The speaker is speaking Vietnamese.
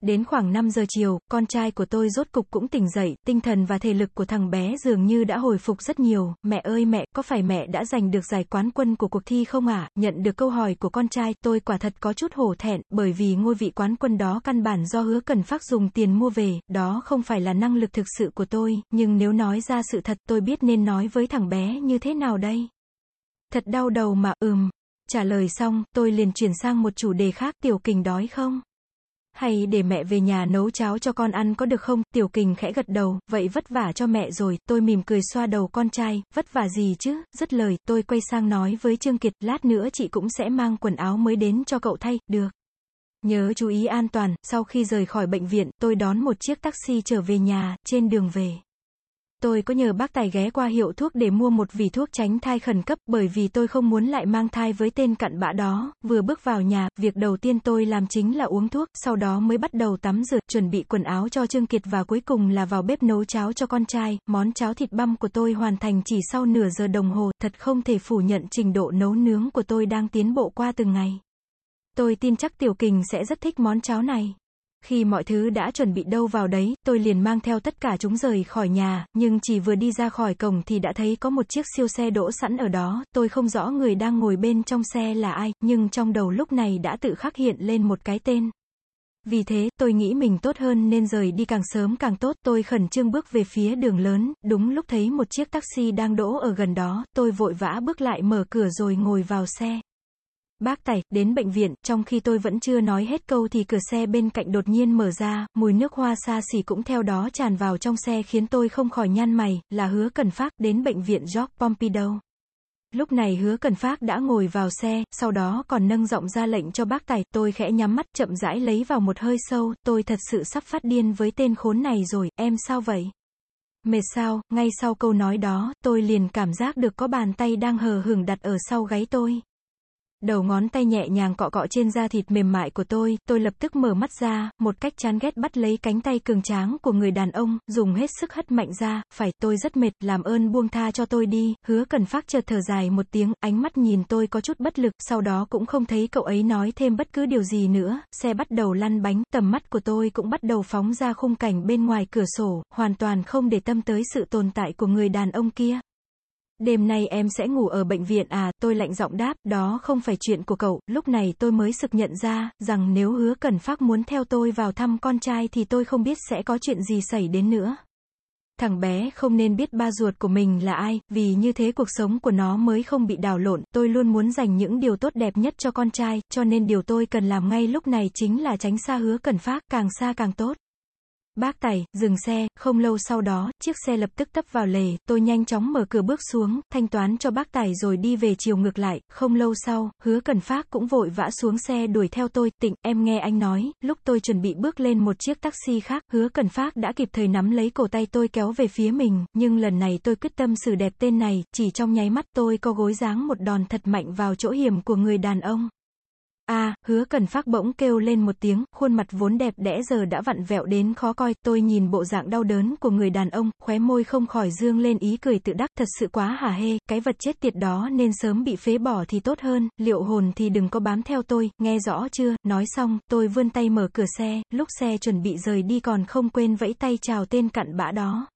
Đến khoảng 5 giờ chiều, con trai của tôi rốt cục cũng tỉnh dậy, tinh thần và thể lực của thằng bé dường như đã hồi phục rất nhiều. Mẹ ơi mẹ, có phải mẹ đã giành được giải quán quân của cuộc thi không ạ? Nhận được câu hỏi của con trai, tôi quả thật có chút hổ thẹn, bởi vì ngôi vị quán quân đó căn bản do hứa cần phát dùng tiền mua về, đó không phải là năng lực thực sự của tôi, nhưng nếu nói ra sự thật tôi biết nên nói với thằng bé như thế nào đây? Thật đau đầu mà, ừm. Trả lời xong, tôi liền chuyển sang một chủ đề khác, tiểu kình đói không? Hay để mẹ về nhà nấu cháo cho con ăn có được không? Tiểu kình khẽ gật đầu, vậy vất vả cho mẹ rồi, tôi mỉm cười xoa đầu con trai, vất vả gì chứ, dứt lời, tôi quay sang nói với Trương Kiệt, lát nữa chị cũng sẽ mang quần áo mới đến cho cậu thay, được. Nhớ chú ý an toàn, sau khi rời khỏi bệnh viện, tôi đón một chiếc taxi trở về nhà, trên đường về. Tôi có nhờ bác tài ghé qua hiệu thuốc để mua một vỉ thuốc tránh thai khẩn cấp, bởi vì tôi không muốn lại mang thai với tên cặn bã đó. Vừa bước vào nhà, việc đầu tiên tôi làm chính là uống thuốc, sau đó mới bắt đầu tắm rửa, chuẩn bị quần áo cho Trương Kiệt và cuối cùng là vào bếp nấu cháo cho con trai. Món cháo thịt băm của tôi hoàn thành chỉ sau nửa giờ đồng hồ, thật không thể phủ nhận trình độ nấu nướng của tôi đang tiến bộ qua từng ngày. Tôi tin chắc Tiểu Kình sẽ rất thích món cháo này. Khi mọi thứ đã chuẩn bị đâu vào đấy, tôi liền mang theo tất cả chúng rời khỏi nhà, nhưng chỉ vừa đi ra khỏi cổng thì đã thấy có một chiếc siêu xe đỗ sẵn ở đó, tôi không rõ người đang ngồi bên trong xe là ai, nhưng trong đầu lúc này đã tự khắc hiện lên một cái tên. Vì thế, tôi nghĩ mình tốt hơn nên rời đi càng sớm càng tốt, tôi khẩn trương bước về phía đường lớn, đúng lúc thấy một chiếc taxi đang đỗ ở gần đó, tôi vội vã bước lại mở cửa rồi ngồi vào xe. Bác Tài, đến bệnh viện, trong khi tôi vẫn chưa nói hết câu thì cửa xe bên cạnh đột nhiên mở ra, mùi nước hoa xa xỉ cũng theo đó tràn vào trong xe khiến tôi không khỏi nhăn mày, là hứa cần phát, đến bệnh viện George Pompidou. Lúc này hứa cần phát đã ngồi vào xe, sau đó còn nâng giọng ra lệnh cho bác tài, tôi khẽ nhắm mắt, chậm rãi lấy vào một hơi sâu, tôi thật sự sắp phát điên với tên khốn này rồi, em sao vậy? Mệt sao, ngay sau câu nói đó, tôi liền cảm giác được có bàn tay đang hờ hững đặt ở sau gáy tôi. Đầu ngón tay nhẹ nhàng cọ cọ trên da thịt mềm mại của tôi, tôi lập tức mở mắt ra, một cách chán ghét bắt lấy cánh tay cường tráng của người đàn ông, dùng hết sức hất mạnh ra, phải, tôi rất mệt, làm ơn buông tha cho tôi đi, hứa cần phát chợt thở dài một tiếng, ánh mắt nhìn tôi có chút bất lực, sau đó cũng không thấy cậu ấy nói thêm bất cứ điều gì nữa, xe bắt đầu lăn bánh, tầm mắt của tôi cũng bắt đầu phóng ra khung cảnh bên ngoài cửa sổ, hoàn toàn không để tâm tới sự tồn tại của người đàn ông kia. Đêm nay em sẽ ngủ ở bệnh viện à, tôi lạnh giọng đáp, đó không phải chuyện của cậu, lúc này tôi mới sực nhận ra, rằng nếu hứa cần phát muốn theo tôi vào thăm con trai thì tôi không biết sẽ có chuyện gì xảy đến nữa. Thằng bé không nên biết ba ruột của mình là ai, vì như thế cuộc sống của nó mới không bị đảo lộn, tôi luôn muốn dành những điều tốt đẹp nhất cho con trai, cho nên điều tôi cần làm ngay lúc này chính là tránh xa hứa cần phát, càng xa càng tốt. Bác Tài, dừng xe, không lâu sau đó, chiếc xe lập tức tấp vào lề, tôi nhanh chóng mở cửa bước xuống, thanh toán cho bác Tài rồi đi về chiều ngược lại, không lâu sau, hứa cần phát cũng vội vã xuống xe đuổi theo tôi, tịnh, em nghe anh nói, lúc tôi chuẩn bị bước lên một chiếc taxi khác, hứa cần phát đã kịp thời nắm lấy cổ tay tôi kéo về phía mình, nhưng lần này tôi quyết tâm xử đẹp tên này, chỉ trong nháy mắt tôi có gối dáng một đòn thật mạnh vào chỗ hiểm của người đàn ông a hứa cần phát bỗng kêu lên một tiếng, khuôn mặt vốn đẹp đẽ giờ đã vặn vẹo đến khó coi, tôi nhìn bộ dạng đau đớn của người đàn ông, khóe môi không khỏi dương lên ý cười tự đắc, thật sự quá hả hê, cái vật chết tiệt đó nên sớm bị phế bỏ thì tốt hơn, liệu hồn thì đừng có bám theo tôi, nghe rõ chưa, nói xong, tôi vươn tay mở cửa xe, lúc xe chuẩn bị rời đi còn không quên vẫy tay chào tên cặn bã đó.